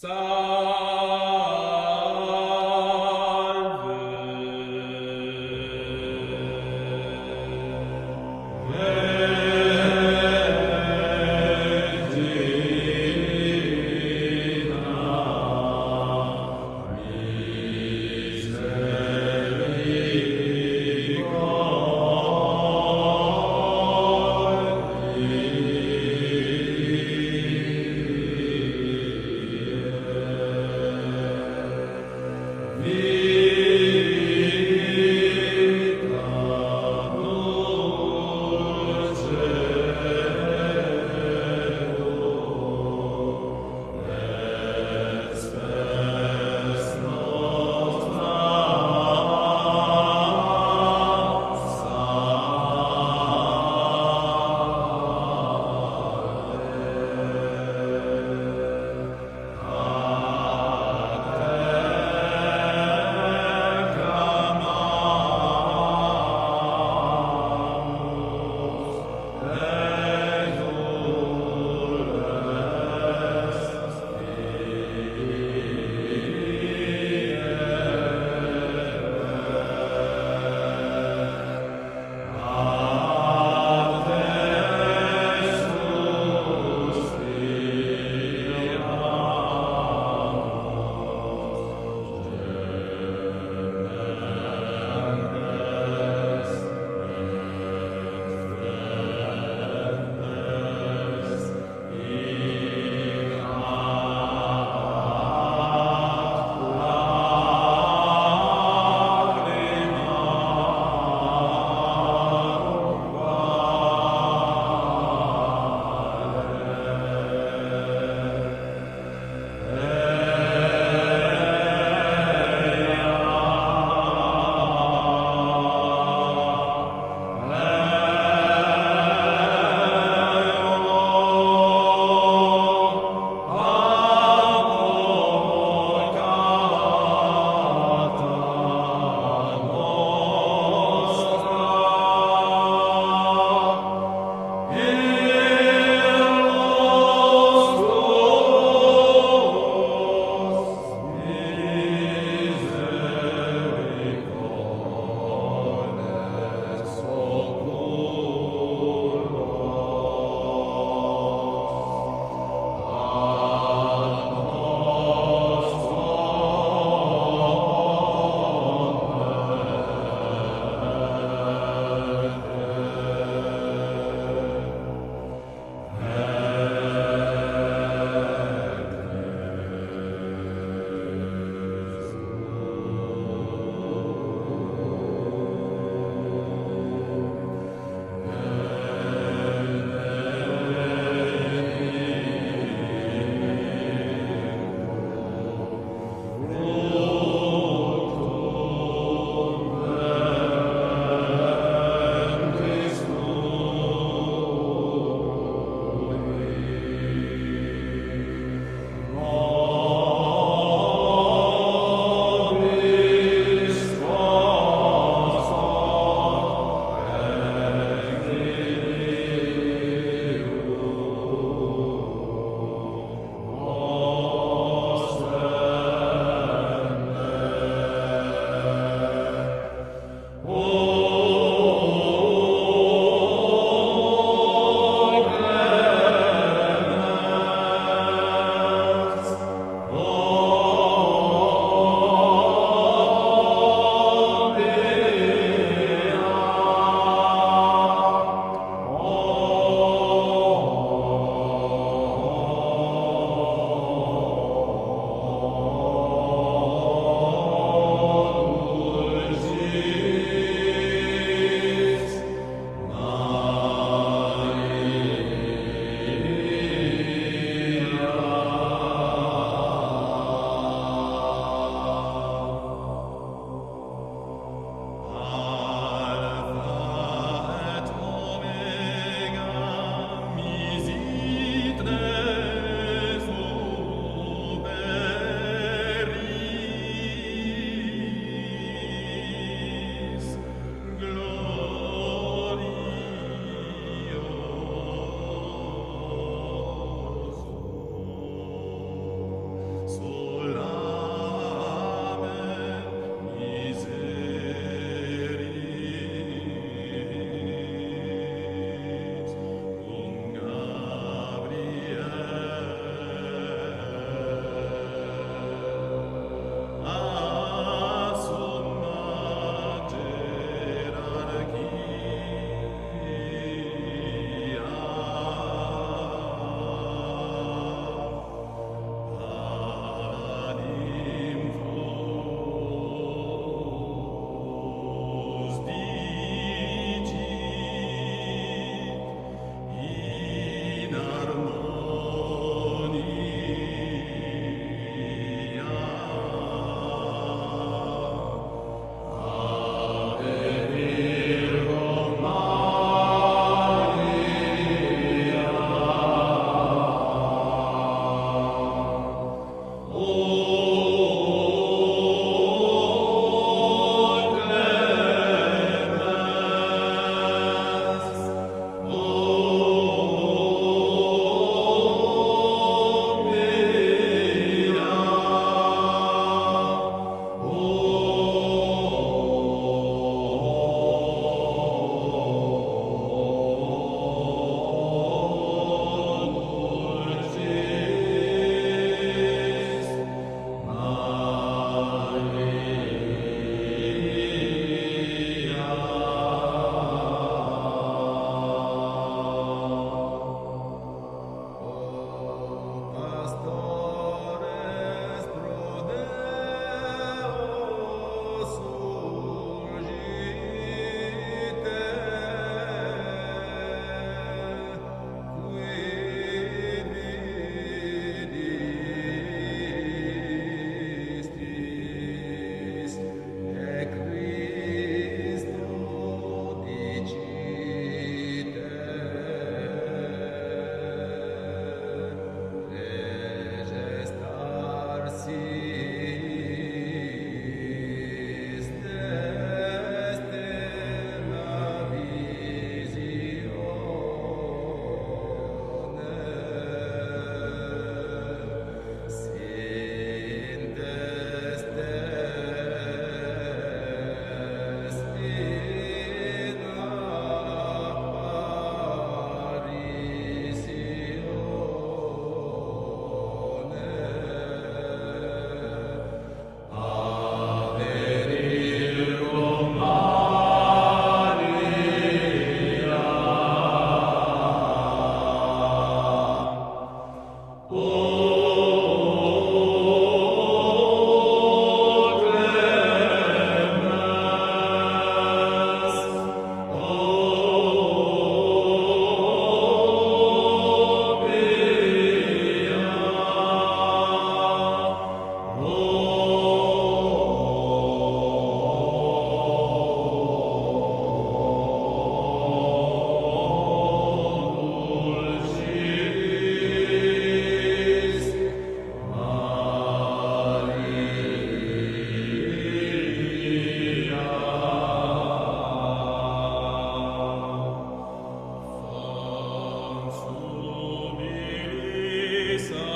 Sa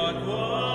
God was.